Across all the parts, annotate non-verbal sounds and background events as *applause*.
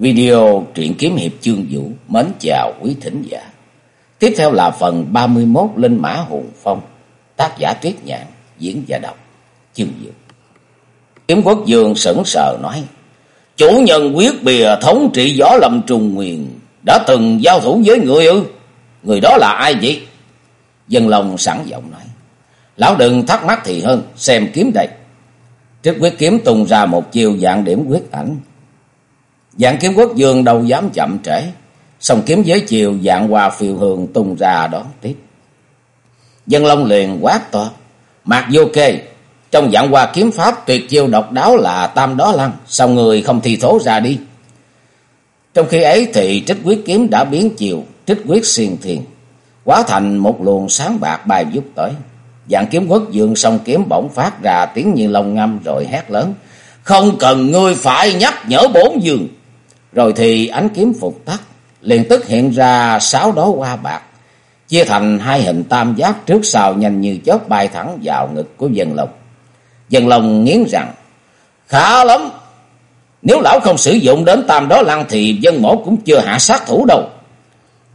Video truyện kiếm hiệp chương vũ mến chào quý thính giả. Tiếp theo là phần 31 Linh Mã Hùng Phong, tác giả Tuyết Nhạn, diễn giả đọc, chương vũ. Kiếm quốc dương sững sờ nói, chủ nhân quyết bìa thống trị gió lâm trùng nguyền, đã từng giao thủ với người ư? Người đó là ai vậy? Dân lòng sẵn giọng nói, lão đừng thắc mắc thì hơn, xem kiếm đây. Trước quyết kiếm tung ra một chiều dạng điểm quyết ảnh, Dạng kiếm quốc dương đâu dám chậm trễ. Song kiếm giới chiều dạng hòa phiêu hương tung ra đón tiếp. Dân Long liền quát to. Mạc vô kê. Trong dạng hòa kiếm pháp tuyệt chiêu độc đáo là tam đó lăng. Sao người không thi thố ra đi. Trong khi ấy thì trích quyết kiếm đã biến chiều. Trích quyết xiên thiền. Quá thành một luồng sáng bạc bài giúp tới. Dạng kiếm quốc dương song kiếm bỗng phát ra tiếng như lông ngâm rồi hét lớn. Không cần ngươi phải nhắc nhở bốn dương. Rồi thì ánh kiếm phục tắt, liền tức hiện ra sáu đó hoa bạc, chia thành hai hình tam giác trước sau nhanh như chớp bay thẳng vào ngực của dân lòng. Dân lòng nghiến rằng, khá lắm, nếu lão không sử dụng đến tam đó lăng thì dân mổ cũng chưa hạ sát thủ đâu.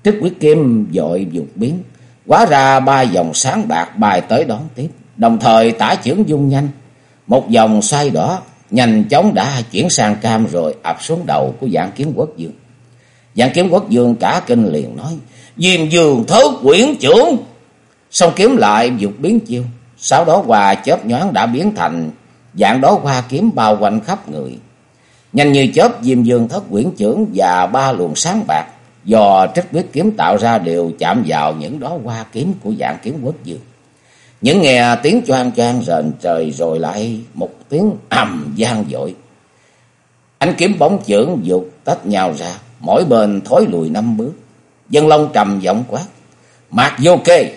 Trích quyết kim dội dục biến, quá ra ba dòng sáng bạc bài tới đón tiếp, đồng thời tả chưởng dung nhanh, một dòng xoay đỏ nhanh chóng đã chuyển sang cam rồi ập xuống đầu của dạng kiếm quốc dương. Dạng kiếm quốc dương cả kinh liền nói, Diêm dương thớ quyển trưởng. Xong kiếm lại dục biến chiêu, sau đó hòa chớp nhoáng đã biến thành dạng đó hoa kiếm bao quanh khắp người. Nhanh như chớp Diêm Dương thất quyển trưởng và ba luồng sáng bạc do trích quyết kiếm tạo ra đều chạm vào những đó hoa kiếm của dạng kiếm quốc dương. Những nghe tiếng choang choang rền trời rồi lại một tiếng ầm gian dội. Ánh kiếm bóng chưởng dục tách nhau ra, mỗi bên thối lùi năm bước. Dân Long trầm giọng quát. Mạc vô kê,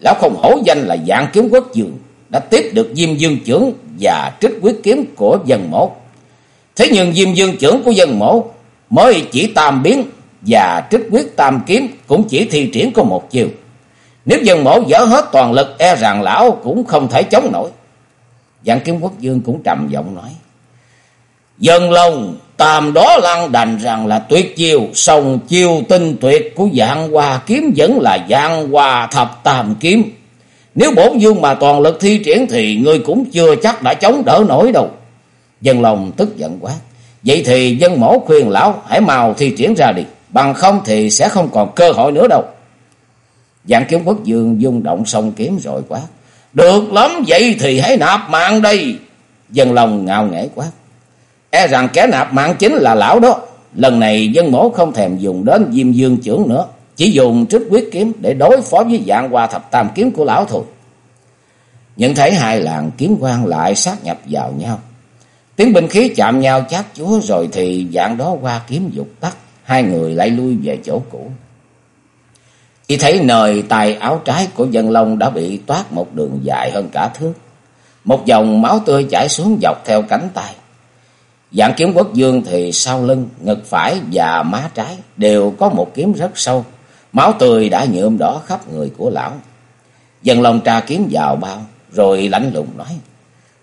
lão không hổ danh là dạng kiếm quốc dường, đã tiếp được diêm dương trưởng và trích quyết kiếm của dân mổ. Thế nhưng diêm dương trưởng của dân mổ mới chỉ tam biến và trích quyết tam kiếm cũng chỉ thi triển có một chiều. Nếu dân mổ dở hết toàn lực e rằng lão cũng không thể chống nổi. Dạng kiếm quốc dương cũng trầm giọng nói. Dân lòng tam đó lăng đành rằng là tuyệt chiêu, Sông chiêu tinh tuyệt của dạng hòa kiếm vẫn là dạng hòa thập tam kiếm. Nếu bổn dương mà toàn lực thi triển thì người cũng chưa chắc đã chống đỡ nổi đâu. Dân lòng tức giận quá. Vậy thì dân mổ khuyên lão hãy mau thi triển ra đi. Bằng không thì sẽ không còn cơ hội nữa đâu. Dạng kiếm quốc dương dung động song kiếm rồi quát. Được lắm, vậy thì hãy nạp mạng đây. Dân lòng ngạo nghễ quá E rằng kẻ nạp mạng chính là lão đó. Lần này dân mổ không thèm dùng đến diêm dương trưởng nữa. Chỉ dùng trích quyết kiếm để đối phó với dạng hoa thập tam kiếm của lão thôi. Nhận thấy hai làng kiếm quan lại sát nhập vào nhau. Tiếng binh khí chạm nhau chát chúa rồi thì dạng đó qua kiếm dục tắt. Hai người lại lui về chỗ cũ. Chỉ thấy nơi tay áo trái của dân long đã bị toát một đường dài hơn cả thước. Một dòng máu tươi chảy xuống dọc theo cánh tay. Dạng kiếm quốc dương thì sau lưng, ngực phải và má trái đều có một kiếm rất sâu. Máu tươi đã nhuộm đỏ khắp người của lão. Dân long tra kiếm vào bao, rồi lạnh lùng nói.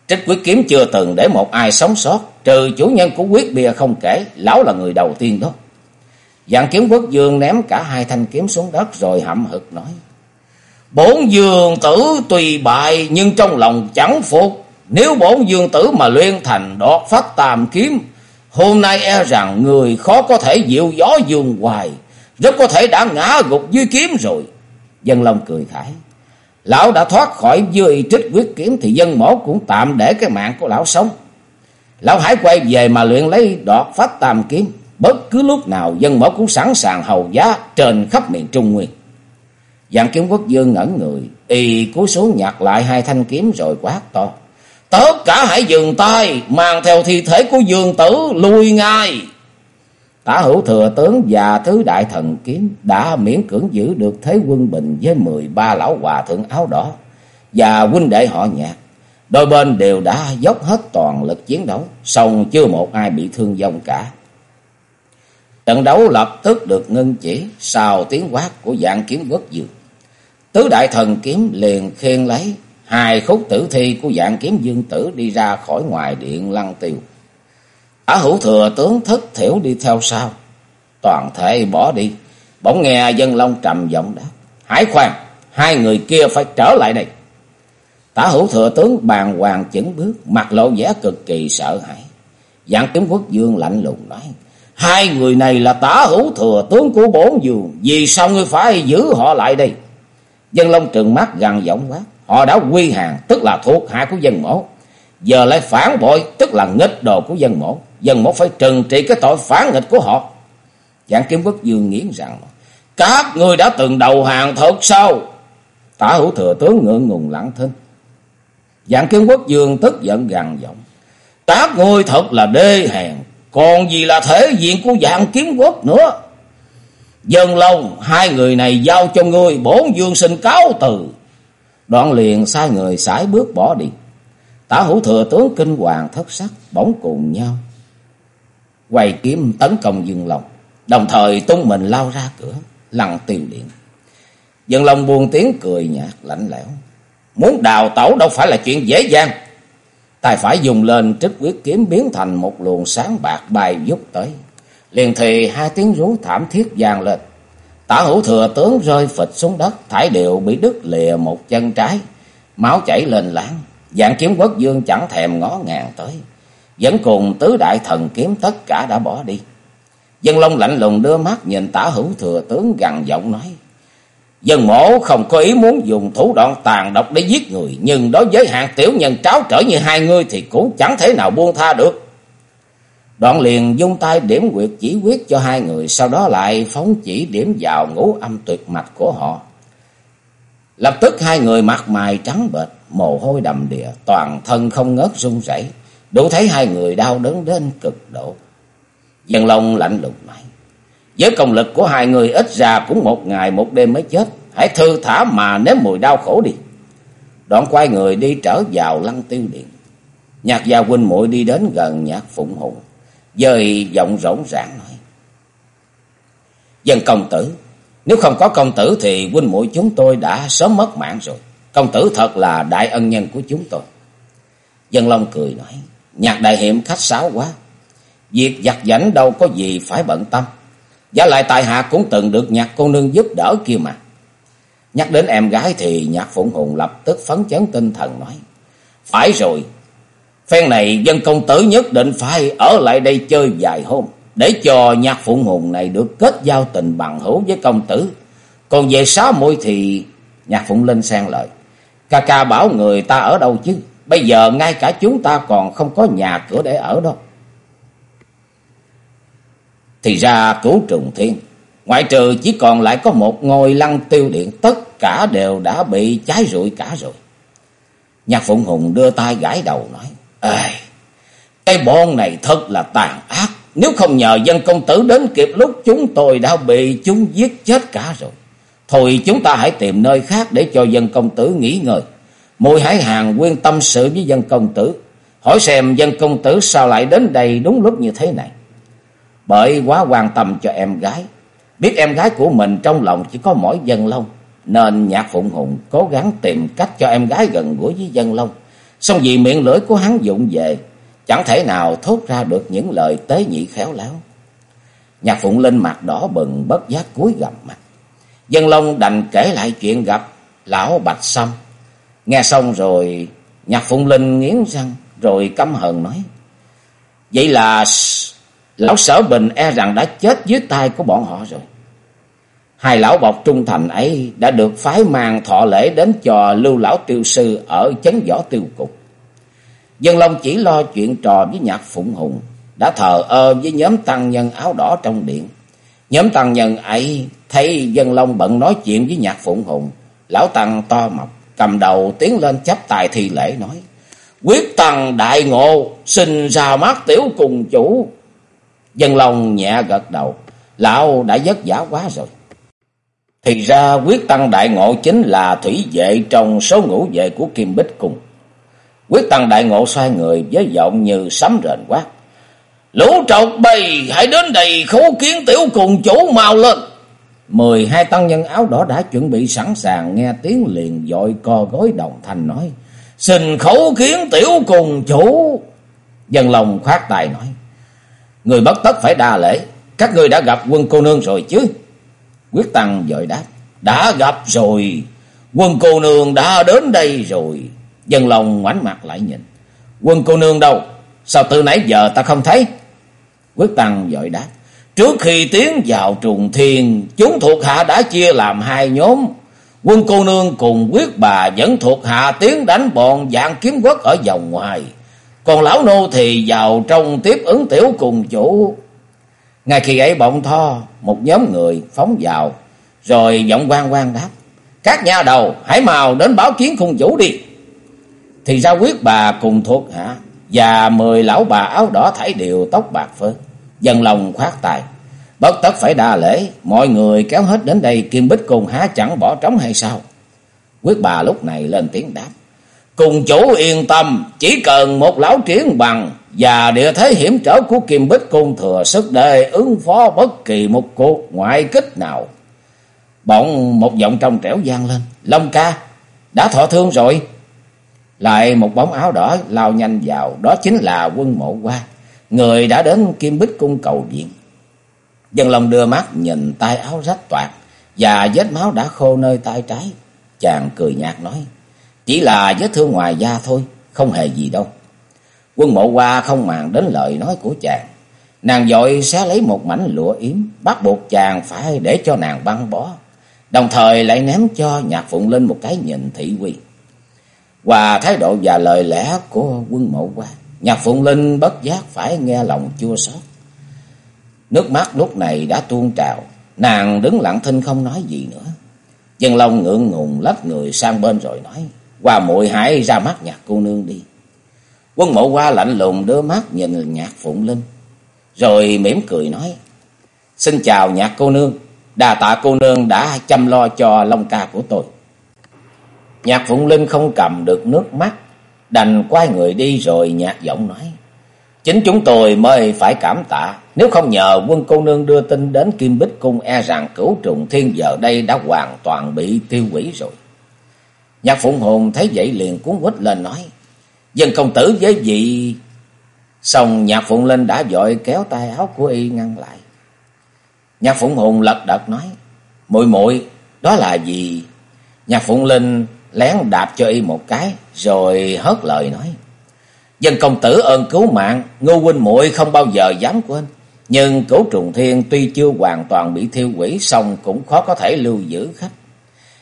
Trích quyết kiếm chưa từng để một ai sống sót, trừ chủ nhân của quyết bia không kể, lão là người đầu tiên đó. Dạng kiếm quốc dương ném cả hai thanh kiếm xuống đất rồi hậm hực nói. Bổn dương tử tùy bại nhưng trong lòng chẳng phục. Nếu bổn dương tử mà luyện thành đọt phát tàm kiếm. Hôm nay e rằng người khó có thể dịu gió dương hoài. Rất có thể đã ngã gục dưới kiếm rồi. Dân Long cười khải. Lão đã thoát khỏi dưới trích quyết kiếm thì dân mổ cũng tạm để cái mạng của lão sống. Lão hãy quay về mà luyện lấy đọt phát tàm kiếm. Bất cứ lúc nào dân mẫu cũng sẵn sàng hầu giá trên khắp miền Trung Nguyên. Dạng kiếm quốc dương ngẩn người, y cúi xuống nhặt lại hai thanh kiếm rồi quát to. Tất cả hãy dừng tay, mang theo thi thể của dương tử lui ngay. Tả hữu thừa tướng và thứ đại thần kiếm đã miễn cưỡng giữ được thế quân bình với mười ba lão hòa thượng áo đỏ và huynh đệ họ nhạc. Đôi bên đều đã dốc hết toàn lực chiến đấu, song chưa một ai bị thương vong cả. Trận đấu lập tức được ngưng chỉ sau tiếng quát của dạng kiếm quốc dương. Tứ đại thần kiếm liền khen lấy hai khúc tử thi của dạng kiếm dương tử đi ra khỏi ngoài điện lăng tiêu. Tả hữu thừa tướng thất thiểu đi theo sau. Toàn thể bỏ đi. Bỗng nghe dân long trầm giọng đáp. Hải khoan, hai người kia phải trở lại đây. Tả hữu thừa tướng bàn hoàng chững bước, mặt lộ vẻ cực kỳ sợ hãi. Dạng kiếm quốc dương lạnh lùng nói. Hai người này là tả hữu thừa tướng của bốn dương. Vì sao ngươi phải giữ họ lại đây? Dân Long trừng mắt gần giọng quá, Họ đã quy hàng, tức là thuộc hạ của dân mổ. Giờ lại phản bội, tức là nghịch đồ của dân mổ. Dân mổ phải trừng trị cái tội phản nghịch của họ. Dạng kiếm quốc dương nghiến rằng. Các ngươi đã từng đầu hàng thật sao? Tả hữu thừa tướng ngượng ngùng lặng thinh. Dạng kiếm quốc dương tức giận gằn giọng. Các ngươi thật là đê hèn, còn gì là thể diện của dạng kiếm quốc nữa. Dân Long, hai người này giao cho ngươi, bốn dương sinh cáo từ. Đoạn liền sai người sải bước bỏ đi. Tả hữu thừa tướng kinh hoàng thất sắc, bỗng cùng nhau. Quay kiếm tấn công Dương Long, đồng thời tung mình lao ra cửa, lăn tiêu điện. Dương Long buông tiếng cười nhạt, lạnh lẽo. Muốn đào tẩu đâu phải là chuyện dễ dàng. Tay phải dùng lên trích quyết kiếm biến thành một luồng sáng bạc bay vút tới. Liền thì hai tiếng rú thảm thiết vang lên. Tả hữu thừa tướng rơi phịch xuống đất, thải điệu bị đứt lìa một chân trái, máu chảy lên láng. Dạng kiếm quốc dương chẳng thèm ngó ngàng tới. Vẫn cùng tứ đại thần kiếm tất cả đã bỏ đi. Dân Long lạnh lùng đưa mắt nhìn tả hữu thừa tướng gằn giọng nói. Dân mổ không có ý muốn dùng thủ đoạn tàn độc để giết người, nhưng đối với hạng tiểu nhân tráo trở như hai người thì cũng chẳng thể nào buông tha được. Đoạn liền dung tay điểm quyệt chỉ quyết cho hai người, sau đó lại phóng chỉ điểm vào ngũ âm tuyệt mạch của họ. Lập tức hai người mặt mày trắng bệch, mồ hôi đầm đìa, toàn thân không ngớt run rẩy, đủ thấy hai người đau đớn đến cực độ. Dân Long lạnh lùng nói: với công lực của hai người, ít ra cũng một ngày một đêm mới chết. Hãy thư thả mà nếm mùi đau khổ đi. Đoạn quay người đi trở vào lăng tiêu điện. Nhạc gia huynh muội đi đến gần nhạc phụng hùng. Dời giọng rỗng ràng nói. Dân công tử. Nếu không có công tử thì huynh muội chúng tôi đã sớm mất mạng rồi. Công tử thật là đại ân nhân của chúng tôi. Dân Long cười nói. Nhạc đại hiểm khách sáo quá. Việc giặt giảnh đâu có gì phải bận tâm. Giả lại tại hạ cũng từng được nhạc cô nương giúp đỡ kia mà. Nhắc đến em gái thì nhạc phụng hùng lập tức phấn chấn tinh thần nói. Phải rồi, phen này dân công tử nhất định phải ở lại đây chơi vài hôm. Để cho nhạc phụng hùng này được kết giao tình bằng hữu với công tử. Còn về sáu môi thì nhạc phụng linh sang lời. Ca ca bảo người ta ở đâu chứ. Bây giờ ngay cả chúng ta còn không có nhà cửa để ở đâu. Thì ra cứu trùng thiên, ngoại trừ chỉ còn lại có một ngôi lăng tiêu điện, tất cả đều đã bị cháy rụi cả rồi. Nhạc Phụng Hùng đưa tay gãi đầu nói, Ê, cái bọn này thật là tàn ác, nếu không nhờ dân công tử đến kịp lúc chúng tôi đã bị chúng giết chết cả rồi. Thôi chúng ta hãy tìm nơi khác để cho dân công tử nghỉ ngơi. Mùi hải hàng quyên tâm sự với dân công tử, hỏi xem dân công tử sao lại đến đây đúng lúc như thế này bởi quá quan tâm cho em gái. Biết em gái của mình trong lòng chỉ có mỗi dân long, nên nhạc phụng hùng cố gắng tìm cách cho em gái gần gũi với dân long. Xong vì miệng lưỡi của hắn dụng về, chẳng thể nào thốt ra được những lời tế nhị khéo léo. Nhạc phụng lên mặt đỏ bừng bất giác cúi gầm mặt. Dân long đành kể lại chuyện gặp lão Bạch Sâm. Nghe xong rồi, nhạc phụng linh nghiến răng, rồi căm hờn nói. Vậy là Lão sở bình e rằng đã chết dưới tay của bọn họ rồi. Hai lão bọc trung thành ấy đã được phái mang thọ lễ đến cho lưu lão tiêu sư ở chấn võ tiêu cục. Dân Long chỉ lo chuyện trò với nhạc phụng hùng, đã thờ ơ với nhóm tăng nhân áo đỏ trong điện. Nhóm tăng nhân ấy thấy Dân Long bận nói chuyện với nhạc phụng hùng, lão tăng to mập, cầm đầu tiến lên chấp tài thi lễ nói. Quyết tăng đại ngộ, xin ra mắt tiểu cùng chủ, Dân Long nhẹ gật đầu. Lão đã vất vả quá rồi. Thì ra quyết tăng đại ngộ chính là thủy vệ trong số ngũ vệ của Kim Bích Cung. Quyết tăng đại ngộ xoay người với giọng như sấm rền quát. Lũ trọc bầy, hãy đến đây khấu kiến tiểu cùng chủ mau lên. Mười hai tăng nhân áo đỏ đã chuẩn bị sẵn sàng nghe tiếng liền dội co gối đồng thanh nói. Xin khấu kiến tiểu cùng chủ. Dân lòng khoát tài nói. Người bất tất phải đa lễ. Các người đã gặp quân cô nương rồi chứ? Quyết Tăng dội đáp. Đã gặp rồi. Quân cô nương đã đến đây rồi. Dân lòng ngoảnh mặt lại nhìn. Quân cô nương đâu? Sao từ nãy giờ ta không thấy? Quyết Tăng dội đáp. Trước khi tiến vào trùng thiên, chúng thuộc hạ đã chia làm hai nhóm. Quân cô nương cùng quyết bà dẫn thuộc hạ tiến đánh bọn dạng kiếm quốc ở vòng ngoài. Còn lão nô thì vào trong tiếp ứng tiểu cùng chủ. Ngay khi ấy bọn tho, một nhóm người phóng vào, rồi giọng quan quan đáp. Các nhà đầu hãy mau đến báo kiến khung chủ đi. Thì ra quyết bà cùng thuộc hạ và mười lão bà áo đỏ thải đều tóc bạc phơ. Dân lòng khoát tài. Bất tất phải đa lễ, mọi người kéo hết đến đây Kim Bích cùng há chẳng bỏ trống hay sao? Quyết bà lúc này lên tiếng đáp. Cùng chủ yên tâm, chỉ cần một lão triển bằng và địa thế hiểm trở của Kim Bích Cung thừa sức để ứng phó bất kỳ một cuộc ngoại kích nào. Bỗng một giọng trong trẻo gian lên. Long ca, đã thọ thương rồi. Lại một bóng áo đỏ lao nhanh vào, đó chính là quân mộ qua. Người đã đến Kim Bích Cung cầu viện. Dân lòng đưa mắt nhìn tay áo rách toạc và vết máu đã khô nơi tay trái. Chàng cười nhạt nói, chỉ là vết thương ngoài da thôi, không hề gì đâu. Quân mộ qua không màng đến lời nói của chàng. Nàng dội sẽ lấy một mảnh lụa yếm, bắt buộc chàng phải để cho nàng băng bó. Đồng thời lại ném cho nhạc phụng lên một cái nhìn thị quy. Và thái độ và lời lẽ của quân mộ qua, nhạc phụng linh bất giác phải nghe lòng chua xót. Nước mắt lúc này đã tuôn trào, nàng đứng lặng thinh không nói gì nữa. Dân Long ngượng ngùng lách người sang bên rồi nói, qua muội hãy ra mắt nhạc cô nương đi. Quân mộ qua lạnh lùng đưa mắt nhìn nhạc Phụng Linh, rồi mỉm cười nói, xin chào nhạc cô nương, đà tạ cô nương đã chăm lo cho Long ca của tôi. Nhạc Phụng Linh không cầm được nước mắt, đành quay người đi rồi nhạc giọng nói, Chính chúng tôi mới phải cảm tạ. Nếu không nhờ quân cô nương đưa tin đến Kim Bích Cung e rằng cửu trùng thiên giờ đây đã hoàn toàn bị tiêu hủy rồi. Nhạc Phụng Hồn thấy vậy liền cuốn quýt lên nói. Dân công tử với vị... Xong nhạc Phụng Linh đã dội kéo tay áo của y ngăn lại. Nhạc Phụng Hồn lật đật nói. muội muội đó là gì? Nhạc Phụng Linh lén đạp cho y một cái rồi hớt lời nói. Dân công tử ơn cứu mạng, Ngô huynh muội không bao giờ dám quên. Nhưng cửu trùng thiên tuy chưa hoàn toàn bị thiêu quỷ xong cũng khó có thể lưu giữ khách.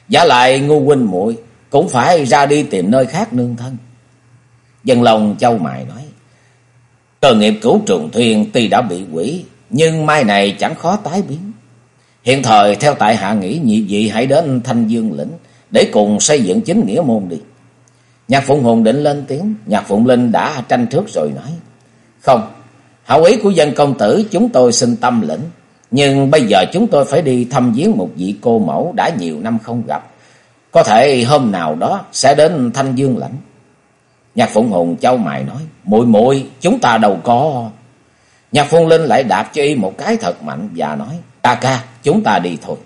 Giả lại Ngô huynh muội cũng phải ra đi tìm nơi khác nương thân. Dân lòng châu mài nói. Cơ nghiệp cửu trùng thuyền tuy đã bị quỷ nhưng mai này chẳng khó tái biến. Hiện thời theo tại hạ nghĩ nhị vị hãy đến Thanh Dương lĩnh để cùng xây dựng chính nghĩa môn đi. Nhạc Phụng Hùng định lên tiếng, Nhạc Phụng Linh đã tranh trước rồi nói. Không, hảo ý của dân công tử chúng tôi xin tâm lĩnh. Nhưng bây giờ chúng tôi phải đi thăm viếng một vị cô mẫu đã nhiều năm không gặp. Có thể hôm nào đó sẽ đến Thanh Dương lãnh. Nhạc Phụng Hùng châu mày nói, muội muội chúng ta đâu có. Nhạc Phụng Linh lại đạp cho y một cái thật mạnh và nói, ca ca, chúng ta đi thôi.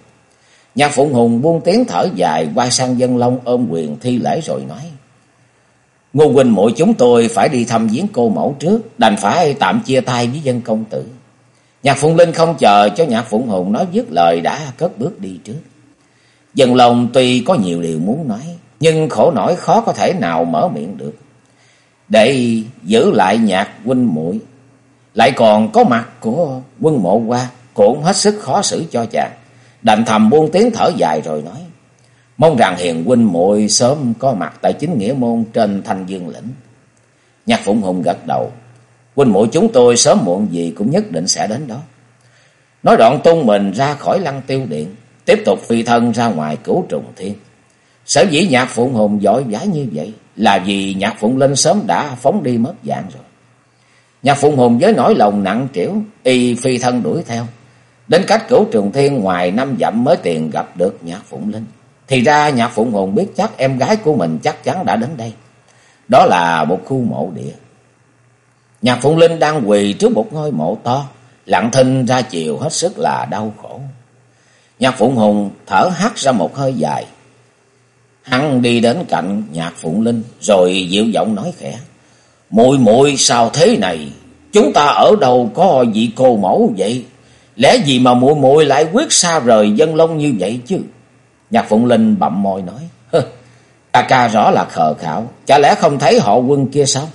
Nhạc Phụng Hùng buông tiếng thở dài, quay sang dân long ôm quyền thi lễ rồi nói, Ngô huynh muội chúng tôi phải đi thăm viếng cô mẫu trước, đành phải tạm chia tay với dân công tử. Nhạc Phụng Linh không chờ cho Nhạc Phụng Hùng nói dứt lời đã cất bước đi trước. Dân lòng tuy có nhiều điều muốn nói, nhưng khổ nổi khó có thể nào mở miệng được. Để giữ lại Nhạc huynh muội lại còn có mặt của quân mộ qua, cũng hết sức khó xử cho chàng. Đành thầm buông tiếng thở dài rồi nói. Mong rằng hiền huynh muội sớm có mặt tại chính nghĩa môn trên thanh dương lĩnh. Nhạc Phụng Hùng gật đầu. Huynh muội chúng tôi sớm muộn gì cũng nhất định sẽ đến đó. Nói đoạn tung mình ra khỏi lăng tiêu điện. Tiếp tục phi thân ra ngoài cứu trùng thiên. Sở dĩ nhạc Phụng Hùng giỏi vã như vậy. Là vì nhạc Phụng Linh sớm đã phóng đi mất dạng rồi. Nhạc Phụng Hùng với nỗi lòng nặng trĩu. Y phi thân đuổi theo. Đến cách cửu trùng thiên ngoài năm dặm mới tiền gặp được nhạc Phụng Linh. Thì ra nhạc Phụng Hồn biết chắc em gái của mình chắc chắn đã đến đây. Đó là một khu mộ địa. Nhạc Phụng Linh đang quỳ trước một ngôi mộ to, lặng thinh ra chiều hết sức là đau khổ. Nhạc Phụng Hùng thở hắt ra một hơi dài. Hắn đi đến cạnh Nhạc Phụng Linh, rồi dịu giọng nói khẽ: "Muội muội, sao thế này?" Chúng ta ở đâu có vị cô mẫu vậy? Lẽ gì mà muội muội lại quyết xa rời dân long như vậy chứ? Nhạc Phụng Linh bậm môi nói. Ca ca rõ là khờ khảo. Chả lẽ không thấy họ quân kia sao?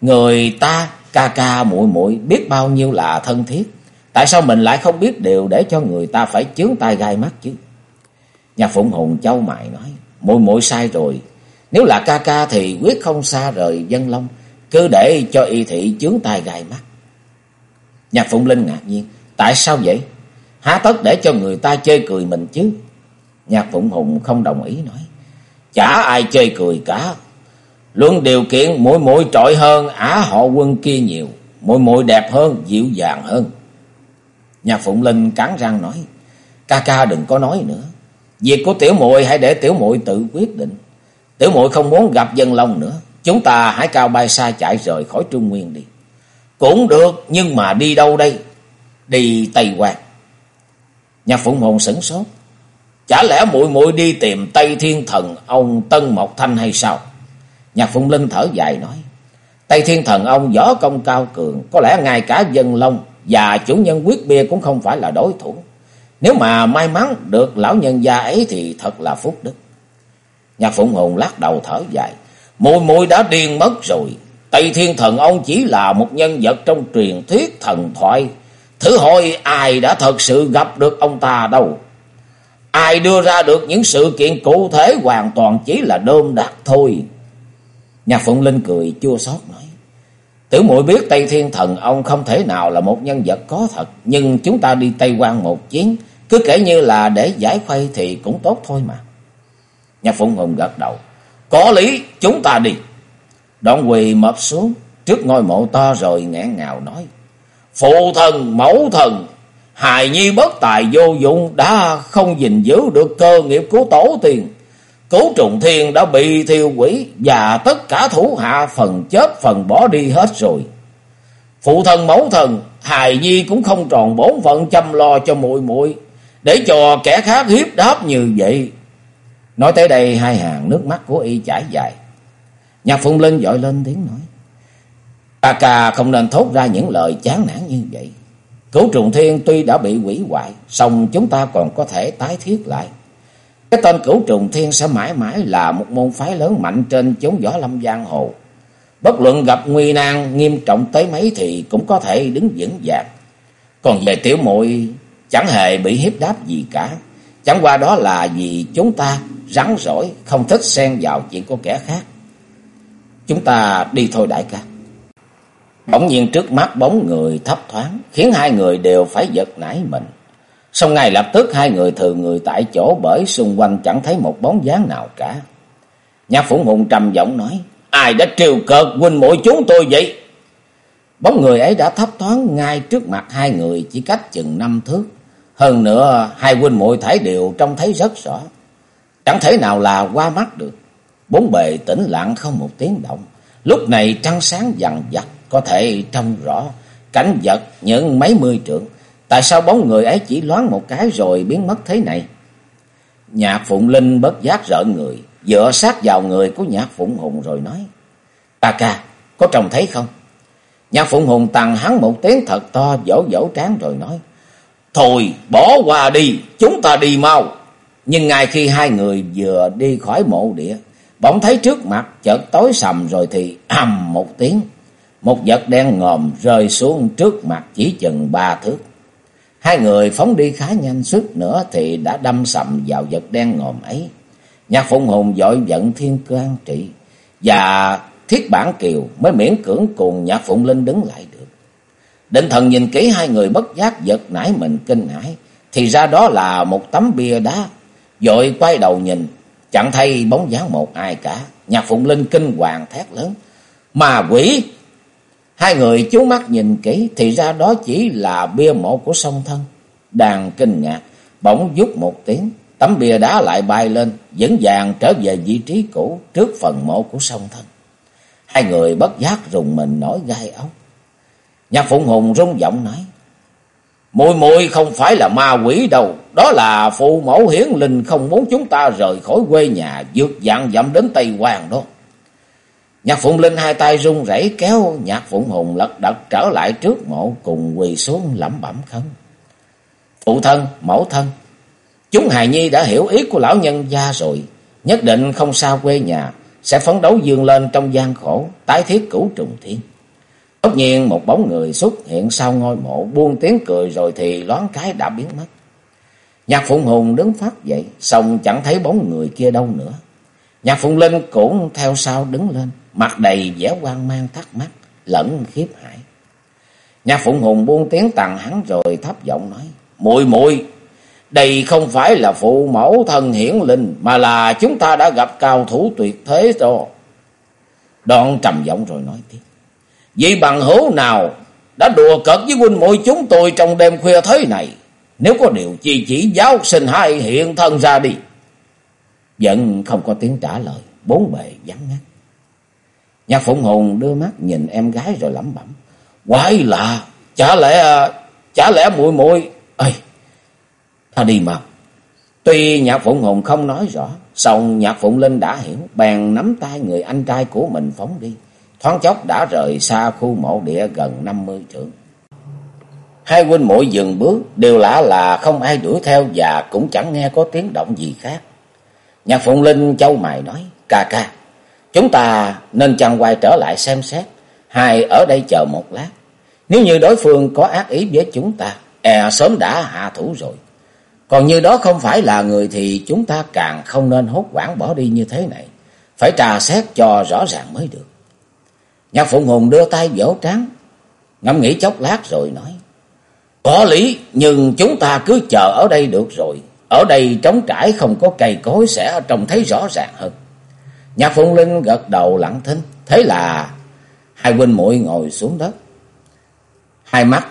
Người ta, ca ca muội muội, biết bao nhiêu là thân thiết. Tại sao mình lại không biết điều để cho người ta phải chướng tai gai mắt chứ? nhà Phụng Hùng châu mày nói. Muội muội sai rồi. Nếu là ca ca thì quyết không xa rời dân long. Cứ để cho y thị chướng tai gai mắt. nhà Phụng Linh ngạc nhiên. Tại sao vậy? Há tất để cho người ta chơi cười mình chứ? Nhạc Phụng Hùng không đồng ý nói. Chả ai chơi cười cả. Luận điều kiện mỗi mỗi trội hơn á họ quân kia nhiều. Mỗi mỗi đẹp hơn, dịu dàng hơn. Nhạc Phụng Linh cắn răng nói. Ca ca đừng có nói nữa. Việc của tiểu muội hãy để tiểu muội tự quyết định. Tiểu muội không muốn gặp dân long nữa. Chúng ta hãy cao bay xa chạy rời khỏi Trung Nguyên đi. Cũng được, nhưng mà đi đâu đây? Đi Tây Quan. Nhạc Phụng Hồn sửng sốt. Chả lẽ muội muội đi tìm Tây Thiên Thần ông Tân Mộc Thanh hay sao? Nhạc Phụng Linh thở dài nói. Tây Thiên Thần ông võ công cao cường. Có lẽ ngay cả dân long và chủ nhân quyết bia cũng không phải là đối thủ. Nếu mà may mắn được lão nhân gia ấy thì thật là phúc đức. Nhạc Phụng Hồn lắc đầu thở dài. Mùi mùi đã điên mất rồi. Tây Thiên Thần ông chỉ là một nhân vật trong truyền thuyết thần thoại. Thử hỏi ai đã thật sự gặp được ông ta đâu. Ai đưa ra được những sự kiện cụ thể hoàn toàn chỉ là đơm đặt thôi. Nhạc Phụng Linh cười chua xót nói. Tiểu muội biết Tây Thiên Thần ông không thể nào là một nhân vật có thật. Nhưng chúng ta đi Tây quan một chuyến. Cứ kể như là để giải khuây thì cũng tốt thôi mà. Nhạc Phụng Hùng gật đầu. Có lý, chúng ta đi. Đoạn quỳ mập xuống, trước ngôi mộ to rồi ngẹn ngào nói. Phụ thần, mẫu thần, hài nhi bất tài vô dụng đã không gìn giữ được cơ nghiệp của tổ tiên. Cố trùng thiên đã bị thiêu quỷ và tất cả thủ hạ phần chết phần bỏ đi hết rồi. Phụ thần mẫu thần, hài nhi cũng không tròn bổn phận chăm lo cho muội muội để cho kẻ khác hiếp đáp như vậy. Nói tới đây hai hàng nước mắt của y chảy dài. Nhạc Phụng Linh dội lên tiếng nói. Ta ca không nên thốt ra những lời chán nản như vậy. Cứu trùng thiên tuy đã bị hủy hoại, song chúng ta còn có thể tái thiết lại. Cái tên cửu trùng thiên sẽ mãi mãi là một môn phái lớn mạnh trên chốn võ lâm giang hồ. Bất luận gặp nguy nan nghiêm trọng tới mấy thì cũng có thể đứng vững vàng. Còn về tiểu muội chẳng hề bị hiếp đáp gì cả. Chẳng qua đó là vì chúng ta rắn rỏi, không thích xen vào chuyện của kẻ khác. Chúng ta đi thôi đại ca. Bỗng nhiên trước mắt bóng người thấp thoáng, khiến hai người đều phải giật nảy mình. Xong ngay lập tức hai người thừa người tại chỗ bởi xung quanh chẳng thấy một bóng dáng nào cả. Nhạc Phủ Hùng trầm giọng nói, ai đã triều cợt huynh muội chúng tôi vậy? Bóng người ấy đã thấp thoáng ngay trước mặt hai người chỉ cách chừng năm thước. Hơn nữa hai huynh muội thải đều trông thấy rất rõ. Chẳng thể nào là qua mắt được. Bốn bề tĩnh lặng không một tiếng động. Lúc này trăng sáng dằn dặt có thể trông rõ cảnh vật những mấy mươi trượng. Tại sao bóng người ấy chỉ loáng một cái rồi biến mất thế này? Nhạc Phụng Linh bất giác rợn người, dựa sát vào người của Nhạc Phụng Hùng rồi nói. Ta ca, có trông thấy không? Nhạc Phụng Hùng tằng hắn một tiếng thật to, vỗ vỗ trán rồi nói. Thôi, bỏ qua đi, chúng ta đi mau. Nhưng ngay khi hai người vừa đi khỏi mộ địa, bỗng thấy trước mặt chợt tối sầm rồi thì ầm một tiếng. Một vật đen ngòm rơi xuống trước mặt chỉ chừng ba thước. Hai người phóng đi khá nhanh suốt nữa thì đã đâm sầm vào vật đen ngòm ấy. Nhạc Phụng Hùng dội giận thiên can trị và thiết bản kiều mới miễn cưỡng cùng Nhạc Phụng Linh đứng lại được. Định thần nhìn kỹ hai người bất giác giật nảy mình kinh hãi, thì ra đó là một tấm bia đá. Dội quay đầu nhìn, chẳng thấy bóng dáng một ai cả. Nhạc Phụng Linh kinh hoàng thét lớn. Mà quỷ! Hai người chú mắt nhìn kỹ thì ra đó chỉ là bia mộ của sông thân. Đang kinh ngạc, bỗng rút một tiếng, tấm bia đá lại bay lên, vững vàng trở về vị trí cũ trước phần mộ của sông thân. Hai người bất giác rùng mình nổi gai ốc. Nhạc Phụng Hùng rung giọng nói. Mùi mùi không phải là ma quỷ đâu. Đó là phụ mẫu hiển linh không muốn chúng ta rời khỏi quê nhà. Dược dạng dặm đến Tây Hoàng đó. Nhạc Phụng Linh hai tay run rẩy kéo Nhạc Phụng Hùng lật đật trở lại trước mộ cùng quỳ xuống lẩm bẩm khấn. Phụ thân, mẫu thân, chúng hài nhi đã hiểu ý của lão nhân gia rồi, nhất định không sao quê nhà, sẽ phấn đấu dương lên trong gian khổ, tái thiết cửu trùng thiên. Tất nhiên một bóng người xuất hiện sau ngôi mộ, buông tiếng cười rồi thì loáng cái đã biến mất. Nhạc Phụng Hùng đứng phát dậy, xong chẳng thấy bóng người kia đâu nữa. Nhạc Phụng Linh cũng theo sau đứng lên, mặt đầy vẻ hoang mang thắc mắc, lẫn khiếp hãi. Nhạc Phụng Hùng buông tiếng tàn hắn rồi thấp giọng nói, muội muội đây không phải là phụ mẫu thân hiển linh, mà là chúng ta đã gặp cao thủ tuyệt thế rồi. Đoạn trầm giọng rồi nói tiếp. vị bằng hữu nào đã đùa cợt với huynh muội chúng tôi trong đêm khuya thế này, nếu có điều chi chỉ giáo sinh hai hiện thân ra đi. Vẫn không có tiếng trả lời, bốn bề vắng ngắt. Nhạc Phụng Hùng đưa mắt nhìn em gái rồi lẩm bẩm. Quái lạ, chả lẽ, chả lẽ muội muội ơi, ta đi mà. Tuy Nhạc Phụng Hùng không nói rõ, song Nhạc Phụng Linh đã hiểu, bèn nắm tay người anh trai của mình phóng đi. Thoáng chốc đã rời xa khu mộ địa gần năm mươi trượng. Hai huynh muội dừng bước, đều lạ là không ai đuổi theo và cũng chẳng nghe có tiếng động gì khác. Nhạc Phụng Linh châu mày nói, ca ca, chúng ta nên chăng quay trở lại xem xét, hai ở đây chờ một lát. Nếu như đối phương có ác ý với chúng ta, e sớm đã hạ thủ rồi. Còn như đó không phải là người thì chúng ta càng không nên hốt quảng bỏ đi như thế này. Phải trà xét cho rõ ràng mới được. Nhạc Phụng Hùng đưa tay vỗ trán, ngẫm nghĩ chốc lát rồi nói. Có lý, nhưng chúng ta cứ chờ ở đây được rồi. Ở đây trống trải không có cây cối sẽ trông thấy rõ ràng hơn. Nhạc Phụng Linh gật đầu lặng thinh. Thế là hai huynh muội ngồi xuống đất. Hai mắt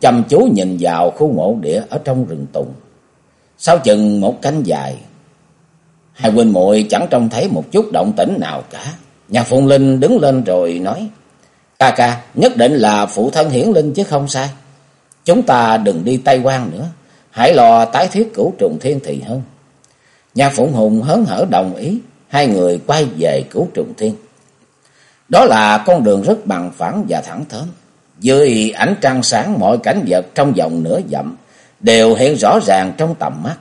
chăm chú nhìn vào khu mộ địa ở trong rừng tùng. Sau chừng một cánh dài, hai huynh muội chẳng trông thấy một chút động tĩnh nào cả. Nhạc Phụng Linh đứng lên rồi nói, ca ca, nhất định là phụ thân hiển linh chứ không sai. Chúng ta đừng đi Tây quan nữa, hãy lo tái thiết cửu trùng thiên thì hơn. nhà Phụng Hùng hớn hở đồng ý, hai người quay về cứu trùng thiên. Đó là con đường rất bằng phẳng và thẳng thớm. Dưới ánh trăng sáng mọi cảnh vật trong vòng nửa dặm đều hiện rõ ràng trong tầm mắt.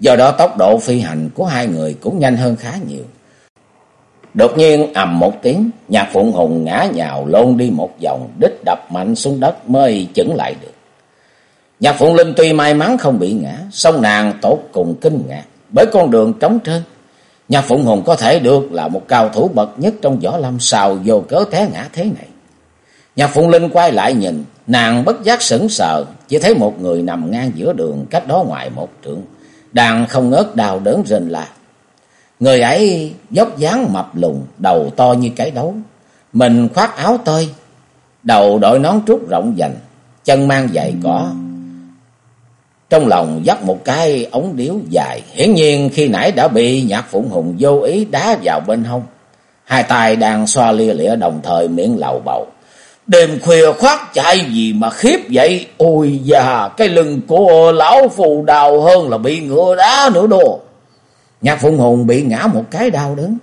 Do đó tốc độ phi hành của hai người cũng nhanh hơn khá nhiều. Đột nhiên ầm một tiếng, nhạc phụng hùng ngã nhào lôn đi một vòng, đích đập mạnh xuống đất mới chững lại được. Nhạc phụng linh tuy may mắn không bị ngã, song nàng tốt cùng kinh ngạc, bởi con đường trống trơn. Nhạc phụng hùng có thể được là một cao thủ bậc nhất trong võ lâm sao vô cớ té ngã thế này. Nhạc phụng linh quay lại nhìn, nàng bất giác sững sờ, chỉ thấy một người nằm ngang giữa đường cách đó ngoài một trượng, đang không ngớt đau đớn rên la. Người ấy dốc dáng mập lùn, đầu to như cái đấu. Mình khoác áo tơi, đầu đội nón trúc rộng dành, chân mang giày cỏ. Trong lòng dắt một cái ống điếu dài, hiển nhiên khi nãy đã bị nhạc phụng hùng vô ý đá vào bên hông. Hai tay đang xoa lia lịa đồng thời miệng lầu bầu. Đêm khuya khoát chạy gì mà khiếp vậy? Ôi da, cái lưng của lão phù đào hơn là bị ngựa đá nữa đồ. Nhạc Phụng Hùng bị ngã một cái đau đớn.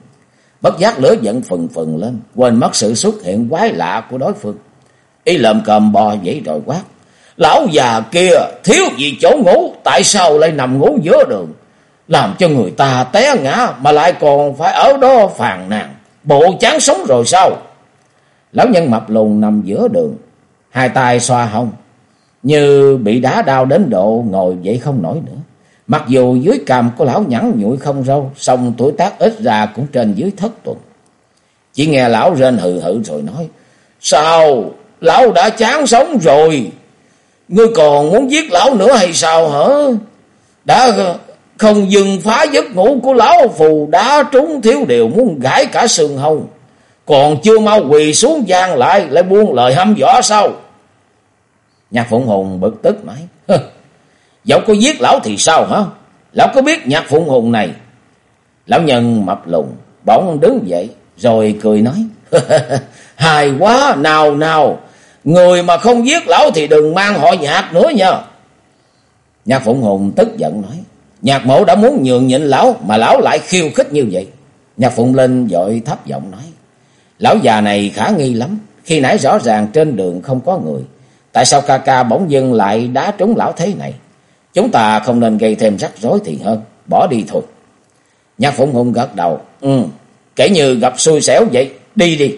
Bất giác lửa giận phừng phừng lên, quên mất sự xuất hiện quái lạ của đối phương. Y lầm cầm bò dậy rồi quát. Lão già kia thiếu gì chỗ ngủ, tại sao lại nằm ngủ giữa đường? Làm cho người ta té ngã mà lại còn phải ở đó phàn nàn. Bộ chán sống rồi sao? Lão nhân mập lùn nằm giữa đường, hai tay xoa hông, như bị đá đau đến độ ngồi dậy không nổi nữa. Mặc dù dưới cằm của lão nhẵn nhụi không râu, song tuổi tác ít ra cũng trên dưới thất tuần. Chỉ nghe lão rên hừ hừ rồi nói, Sao? Lão đã chán sống rồi. Ngươi còn muốn giết lão nữa hay sao hả? Đã không dừng phá giấc ngủ của lão phù đã trúng thiếu điều muốn gãi cả sườn hông. Còn chưa mau quỳ xuống gian lại lại buông lời hăm dọa sao? Nhạc Phụng Hùng bực tức nói. Dẫu có giết lão thì sao hả? Lão có biết nhạc phụng hùng này? Lão nhân mập lùng, bỗng đứng dậy, rồi cười nói. *laughs* Hài quá, nào nào, người mà không giết lão thì đừng mang họ nhạc nữa nha. Nhạc phụng hùng tức giận nói. Nhạc Mẫu đã muốn nhường nhịn lão, mà lão lại khiêu khích như vậy. Nhạc phụng linh dội thấp giọng nói. Lão già này khả nghi lắm. Khi nãy rõ ràng trên đường không có người. Tại sao ca ca bỗng dưng lại đá trúng lão thế này? Chúng ta không nên gây thêm rắc rối thì hơn. Bỏ đi thôi. Nhạc Phụng Hùng gật đầu. Ừ, kể như gặp xui xẻo vậy. Đi đi.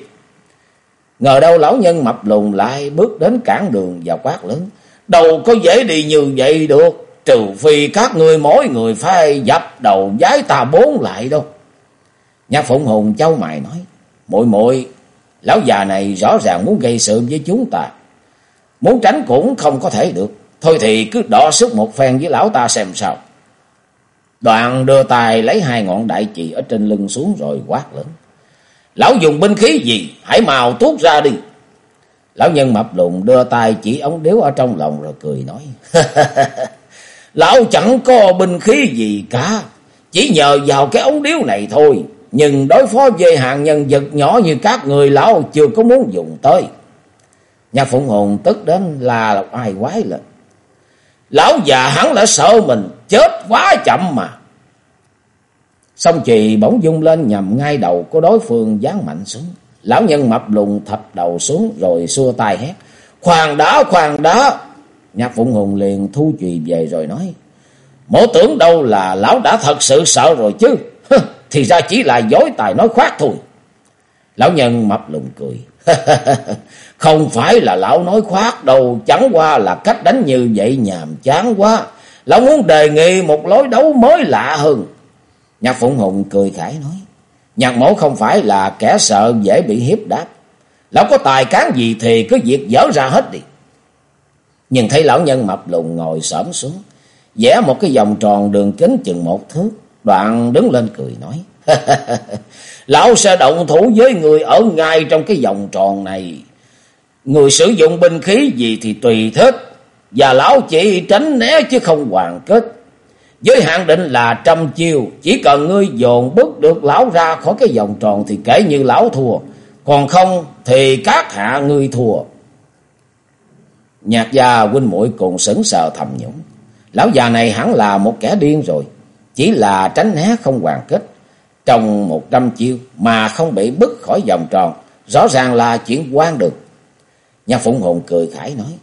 Ngờ đâu lão nhân mập lùn lại bước đến cản đường và quát lớn. Đâu có dễ đi như vậy được. Trừ phi các người mỗi người phải dập đầu giái ta bốn lại đâu. Nhạc Phụng Hùng châu mày nói. muội muội, lão già này rõ ràng muốn gây sự với chúng ta. Muốn tránh cũng không có thể được. Thôi thì cứ đọ sức một phen với lão ta xem sao. Đoạn đưa tay lấy hai ngọn đại chỉ ở trên lưng xuống rồi quát lớn. Lão dùng binh khí gì? Hãy màu tuốt ra đi. Lão nhân mập lùn đưa tay chỉ ống điếu ở trong lòng rồi cười nói. *laughs* Lão chẳng có binh khí gì cả. Chỉ nhờ vào cái ống điếu này thôi. Nhưng đối phó với hàng nhân vật nhỏ như các người, lão chưa có muốn dùng tới. Nhà Phụng Hồn tức đến là ai quái lên. Lão già hắn đã sợ mình, chết quá chậm mà. Xong chì bỗng dung lên nhằm ngay đầu của đối phương giáng mạnh xuống. Lão nhân mập lùng thập đầu xuống rồi xua tay hét. Khoan đó khoan đó Nhạc Phụng Hùng liền thu chùy về rồi nói. Mổ tưởng đâu là lão đã thật sự sợ rồi chứ. Thì ra chỉ là dối tài nói khoác thôi. Lão nhân mập lùng cười. *laughs* Không phải là lão nói khoác đâu. Chẳng qua là cách đánh như vậy nhàm chán quá. Lão muốn đề nghị một lối đấu mới lạ hơn. Nhạc Phụng Hùng cười khải nói. Nhạc mẫu không phải là kẻ sợ dễ bị hiếp đáp. Lão có tài cán gì thì cứ việc dở ra hết đi. Nhưng thấy lão nhân mập lùn ngồi xổm xuống. vẽ một cái vòng tròn đường kính chừng một thước. Đoạn đứng lên cười nói. *laughs* lão sẽ động thủ với người ở ngay trong cái vòng tròn này. Người sử dụng binh khí gì thì tùy thích. Và lão chỉ tránh né chứ không hoàn kết. Giới hạn định là trăm chiêu, chỉ cần ngươi dồn bước được lão ra khỏi cái vòng tròn thì kể như lão thua, còn không thì các hạ ngươi thua. Nhạc gia huynh muội cùng sững sờ thầm nhũng. Lão già này hẳn là một kẻ điên rồi, chỉ là tránh né không hoàn kết. Trong một trăm chiêu mà không bị bứt khỏi vòng tròn, rõ ràng là chuyện quan được. Nhà Phụng Hồn cười khải nói,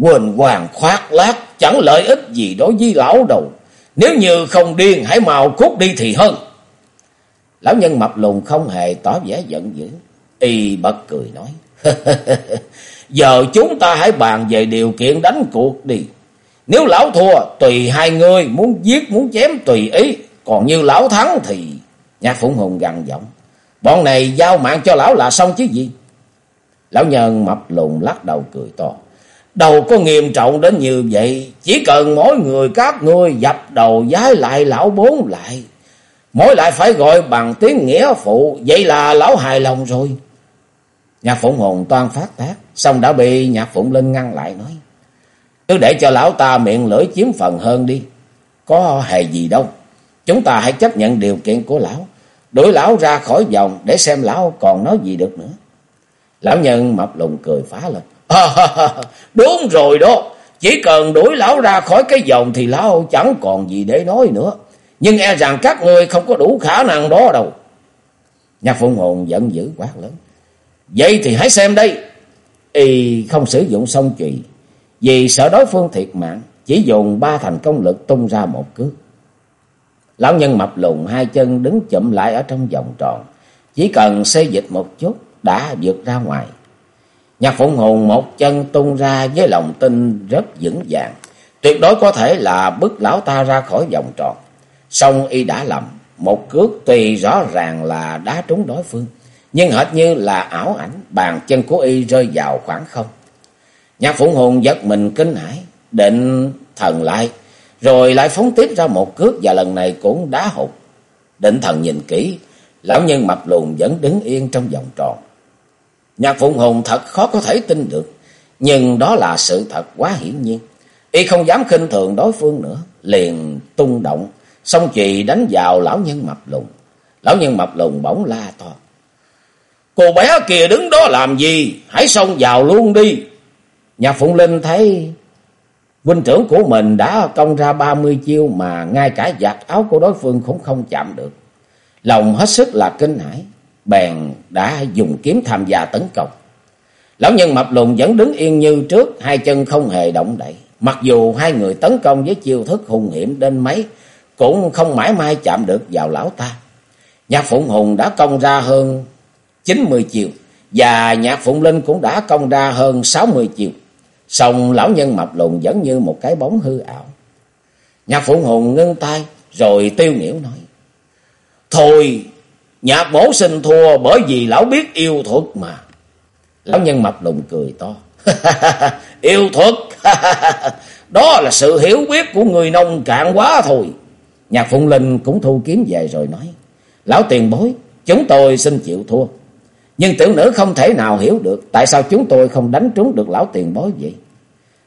quên hoàng khoát lát chẳng lợi ích gì đối với lão đầu. Nếu như không điên, hãy mau cút đi thì hơn. Lão nhân mập lùn không hề tỏ vẻ giận dữ. Y bật cười nói. *laughs* Giờ chúng ta hãy bàn về điều kiện đánh cuộc đi. Nếu lão thua, tùy hai người, muốn giết, muốn chém, tùy ý. Còn như lão thắng thì... Nhạc Phụng Hùng gằn giọng. Bọn này giao mạng cho lão là xong chứ gì. Lão nhân mập lùn lắc đầu cười to. Đâu có nghiêm trọng đến như vậy. Chỉ cần mỗi người các ngươi dập đầu giái lại lão bốn lại. Mỗi lại phải gọi bằng tiếng nghĩa phụ. Vậy là lão hài lòng rồi. Nhạc phụng hồn toan phát tác. Xong đã bị nhạc phụng linh ngăn lại nói. Cứ để cho lão ta miệng lưỡi chiếm phần hơn đi. Có hề gì đâu. Chúng ta hãy chấp nhận điều kiện của lão. Đuổi lão ra khỏi vòng để xem lão còn nói gì được nữa. Lão nhân mập lùng cười phá lên. *laughs* đúng rồi đó. Chỉ cần đuổi lão ra khỏi cái vòng thì lão chẳng còn gì để nói nữa. Nhưng e rằng các người không có đủ khả năng đó đâu. Nhạc Phụng Hồn giận dữ quát lớn. Vậy thì hãy xem đây. Y không sử dụng song trì, Vì sợ đối phương thiệt mạng. Chỉ dùng ba thành công lực tung ra một cước. Lão nhân mập lùn hai chân đứng chậm lại ở trong vòng tròn. Chỉ cần xê dịch một chút, đã vượt ra ngoài. Nhạc Phụng Hồn một chân tung ra với lòng tin rất vững vàng. Tuyệt đối có thể là bức lão ta ra khỏi vòng tròn. Xong y đã lầm. Một cước tùy rõ ràng là đá trúng đối phương. Nhưng hệt như là ảo ảnh. Bàn chân của y rơi vào khoảng không. Nhạc Phụng Hồn giật mình kinh hãi. Định thần lại. Rồi lại phóng tiếp ra một cước. Và lần này cũng đá hụt. Định thần nhìn kỹ. Lão nhân mập lùn vẫn đứng yên trong vòng tròn. Nhạc Phụng Hùng thật khó có thể tin được. Nhưng đó là sự thật quá hiển nhiên. Y không dám khinh thường đối phương nữa. Liền tung động. song chì đánh vào lão nhân mập lùng. Lão nhân mập lùng bỗng la to. Cô bé kia đứng đó làm gì? Hãy xông vào luôn đi. Nhạc Phụng Linh thấy huynh trưởng của mình đã công ra ba mươi chiêu mà ngay cả giặt áo của đối phương cũng không chạm được. Lòng hết sức là kinh hãi bèn đã dùng kiếm tham gia tấn công. Lão nhân mập lùn vẫn đứng yên như trước, hai chân không hề động đậy. Mặc dù hai người tấn công với chiêu thức hung hiểm đến mấy, cũng không mãi mai chạm được vào lão ta. Nhạc Phụng Hùng đã công ra hơn 90 chiều, và Nhạc Phụng Linh cũng đã công ra hơn 60 chiều. Xong lão nhân mập lùn vẫn như một cái bóng hư ảo. Nhạc Phụng Hùng ngưng tay, rồi tiêu nghỉu nói. Thôi, nhạc bổ sinh thua bởi vì lão biết yêu thuật mà. Lão nhân mập lùn cười to. *laughs* yêu thuật, *laughs* đó là sự hiểu biết của người nông cạn quá thôi. Nhạc Phụng Linh cũng thu kiếm về rồi nói. Lão tiền bối, chúng tôi xin chịu thua. Nhưng tiểu nữ không thể nào hiểu được tại sao chúng tôi không đánh trúng được lão tiền bối vậy.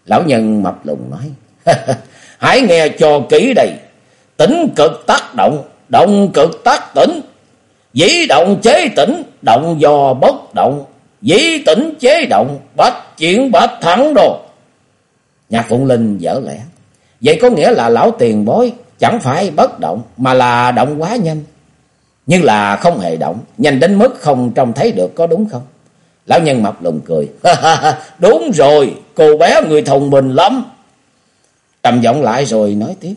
Lão nhân mập lùng nói. *laughs* Hãy nghe cho kỹ đây. Tính cực tác động, động cực tác tỉnh. Dĩ động chế tỉnh, động do bất động. Dĩ tỉnh chế động, bách chuyển bách thắng đồ. Nhạc Phụng Linh dở lẽ. Vậy có nghĩa là lão tiền bối chẳng phải bất động mà là động quá nhanh. Nhưng là không hề động, nhanh đến mức không trông thấy được có đúng không? Lão nhân mập lùng cười. Đúng rồi, cô bé người thông minh lắm. Trầm giọng lại rồi nói tiếp.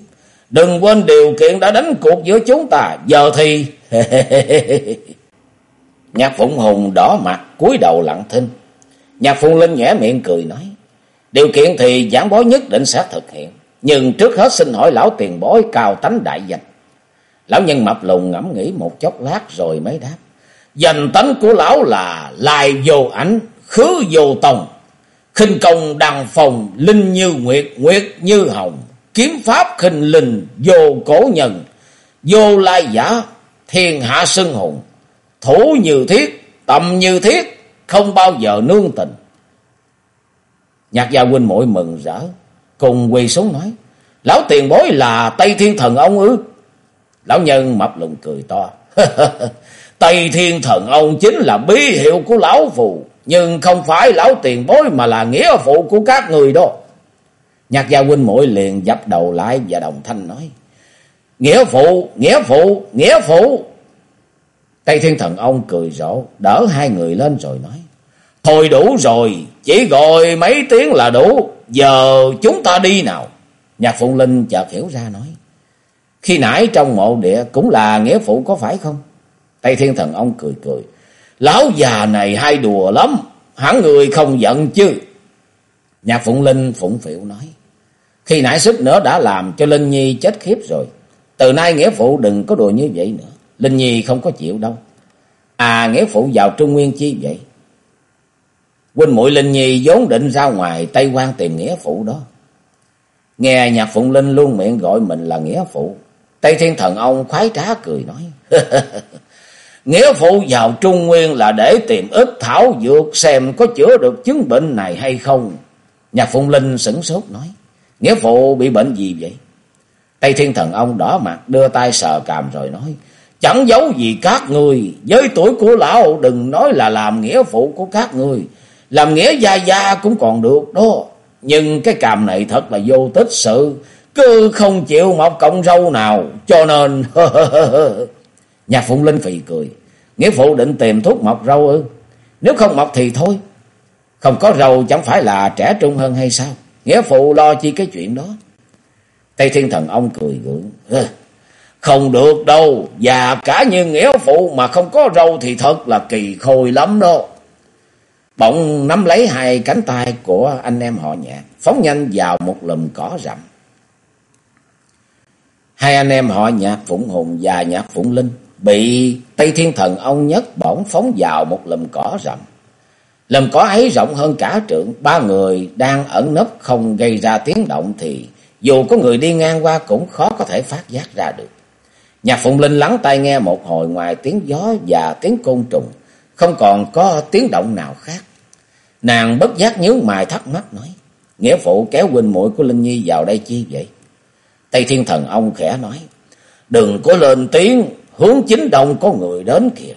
Đừng quên điều kiện đã đánh cuộc giữa chúng ta. Giờ thì... *laughs* Nhạc Phụng Hùng đỏ mặt, cúi đầu lặng thinh. Nhạc Phụng Linh nhẽ miệng cười nói. Điều kiện thì giảng bối nhất định sẽ thực hiện. Nhưng trước hết xin hỏi lão tiền bối cao tánh đại danh. Lão nhân mập lùng ngẫm nghĩ một chốc lát rồi mới đáp. Danh tánh của lão là lai vô ảnh, khứ vô tông. khinh công đằng phòng, linh như nguyệt, nguyệt như hồng. Kiếm pháp khinh linh, vô cổ nhân, vô lai giả, thiên hạ sưng hùng. Thủ như thiết, tầm như thiết, không bao giờ nương tình. Nhạc gia huynh muội mừng rỡ, cùng quỳ xuống nói. Lão tiền bối là Tây Thiên Thần ông ư? Lão nhân mập lùng cười to. *laughs* Tây Thiên Thần ông chính là bí hiệu của lão phù. Nhưng không phải lão tiền bối mà là nghĩa phụ của các người đó. Nhạc gia huynh muội liền dập đầu lại và đồng thanh nói. Nghĩa phụ, nghĩa phụ, nghĩa phụ. Tây Thiên Thần ông cười rộ, đỡ hai người lên rồi nói. Thôi đủ rồi, chỉ gọi mấy tiếng là đủ, giờ chúng ta đi nào. Nhạc Phụng Linh chợt hiểu ra nói. Khi nãy trong mộ địa cũng là nghĩa phụ có phải không? Tây Thiên Thần ông cười cười. Lão già này hay đùa lắm. Hẳn người không giận chứ. Nhạc Phụng Linh phụng phịu nói. Khi nãy sức nữa đã làm cho Linh Nhi chết khiếp rồi. Từ nay nghĩa phụ đừng có đùa như vậy nữa. Linh Nhi không có chịu đâu. À nghĩa phụ vào Trung Nguyên chi vậy? Huynh muội Linh Nhi vốn định ra ngoài Tây quan tìm nghĩa phụ đó. Nghe nhạc Phụng Linh luôn miệng gọi mình là nghĩa phụ. Tây Thiên Thần ông khoái trá cười nói. *laughs* Nghĩa phụ vào Trung Nguyên là để tìm ít thảo dược xem có chữa được chứng bệnh này hay không. Nhạc Phụng Linh sửng sốt nói. Nghĩa phụ bị bệnh gì vậy? Tây Thiên Thần ông đỏ mặt, đưa tay sờ càm rồi nói. Chẳng giấu gì các người. Với tuổi của lão, đừng nói là làm nghĩa phụ của các người. Làm nghĩa gia gia cũng còn được đó. Nhưng cái càm này thật là vô tích sự. Cứ không chịu một cọng râu nào. Cho nên... *laughs* Nhạc Phụng Linh phì cười. Nghĩa phụ định tìm thuốc mọc râu ư? Nếu không mọc thì thôi. Không có râu chẳng phải là trẻ trung hơn hay sao? Nghĩa phụ lo chi cái chuyện đó. Tây Thiên Thần ông cười gượng. Không được đâu. Già cả như nghĩa phụ mà không có râu thì thật là kỳ khôi lắm đó. Bỗng nắm lấy hai cánh tay của anh em họ nhạc. Phóng nhanh vào một lùm cỏ rậm. Hai anh em họ nhạc Phụng Hùng và nhạc Phụng Linh bị Tây Thiên Thần ông nhất bỗng phóng vào một lùm cỏ rậm. Lùm cỏ ấy rộng hơn cả trượng, ba người đang ẩn nấp không gây ra tiếng động thì dù có người đi ngang qua cũng khó có thể phát giác ra được. Nhạc Phụng Linh lắng tai nghe một hồi ngoài tiếng gió và tiếng côn trùng, không còn có tiếng động nào khác. Nàng bất giác nhớ mày thắc mắc nói, nghĩa phụ kéo huynh muội của Linh Nhi vào đây chi vậy? Tây Thiên Thần ông khẽ nói, đừng có lên tiếng, hướng chính đông có người đến kìa.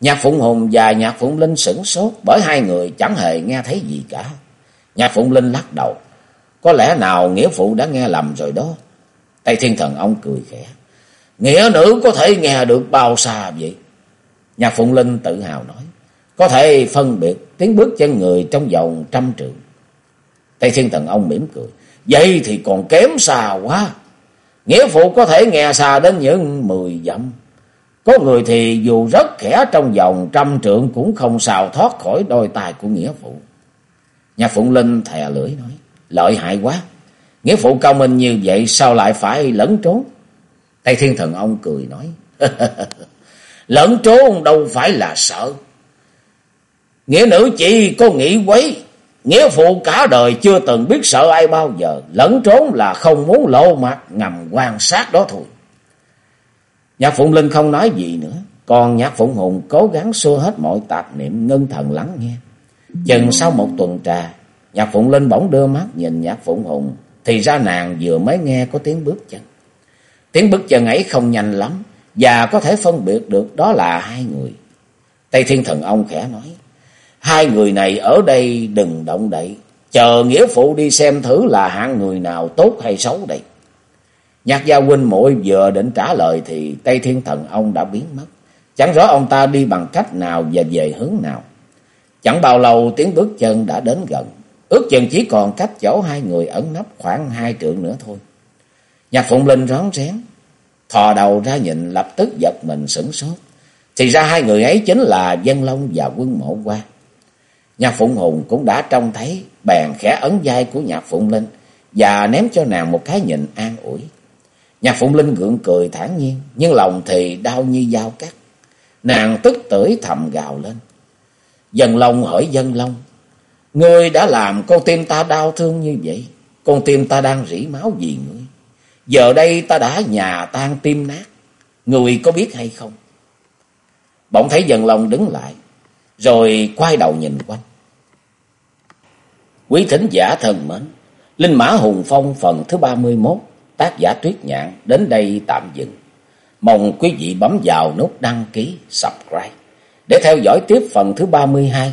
Nhạc Phụng Hùng và Nhạc Phụng Linh sửng sốt bởi hai người chẳng hề nghe thấy gì cả. Nhạc Phụng Linh lắc đầu, có lẽ nào nghĩa phụ đã nghe lầm rồi đó. Tây Thiên Thần ông cười khẽ, nghĩa nữ có thể nghe được bao xa vậy? Nhạc Phụng Linh tự hào nói. Có thể phân biệt tiếng bước chân người trong vòng trăm trượng. Tây Thiên Thần Ông mỉm cười. Vậy thì còn kém xa quá. Nghĩa phụ có thể nghe xa đến những mười dặm. Có người thì dù rất khẽ trong vòng trăm trượng cũng không sao thoát khỏi đôi tài của nghĩa phụ. Nhạc Phụng Linh thè lưỡi nói. Lợi hại quá. Nghĩa phụ cao minh như vậy sao lại phải lẫn trốn? Tây Thiên Thần Ông cười nói. *laughs* lẫn trốn đâu phải là sợ. Nghĩa nữ chỉ có nghĩ quấy. Nghĩa phụ cả đời chưa từng biết sợ ai bao giờ. Lẫn trốn là không muốn lộ mặt ngầm quan sát đó thôi. Nhạc Phụng Linh không nói gì nữa. Còn Nhạc Phụng Hùng cố gắng xua hết mọi tạp niệm ngân thần lắng nghe. Chừng sau một tuần trà, Nhạc Phụng Linh bỗng đưa mắt nhìn Nhạc Phụng Hùng. Thì ra nàng vừa mới nghe có tiếng bước chân. Tiếng bước chân ấy không nhanh lắm. Và có thể phân biệt được đó là hai người. Tây Thiên Thần Ông khẽ nói. Hai người này ở đây đừng động đậy. Chờ nghĩa phụ đi xem thử là hạng người nào tốt hay xấu đây. Nhạc gia huynh muội vừa định trả lời thì Tây Thiên Thần ông đã biến mất. Chẳng rõ ông ta đi bằng cách nào và về hướng nào. Chẳng bao lâu tiếng bước chân đã đến gần. Ước chừng chỉ còn cách chỗ hai người ẩn nấp khoảng hai trượng nữa thôi. Nhạc Phụng Linh rón rén. Thò đầu ra nhìn lập tức giật mình sửng sốt. Thì ra hai người ấy chính là Dân Long và Quân Mộ Qua. Nhạc Phụng Hùng cũng đã trông thấy bèn khẽ ấn vai của Nhạc Phụng Linh và ném cho nàng một cái nhìn an ủi. Nhạc Phụng Linh gượng cười thản nhiên, nhưng lòng thì đau như dao cắt. Nàng tức tưởi thầm gào lên. Dân Long hỏi Dân Long, Ngươi đã làm con tim ta đau thương như vậy, con tim ta đang rỉ máu vì ngươi. Giờ đây ta đã nhà tan tim nát, người có biết hay không? Bỗng thấy dần lòng đứng lại, rồi quay đầu nhìn quanh. Quý thính giả thân mến, Linh Mã Hùng Phong phần thứ 31 tác giả Tuyết Nhạn đến đây tạm dừng. Mong quý vị bấm vào nút đăng ký, subscribe để theo dõi tiếp phần thứ 32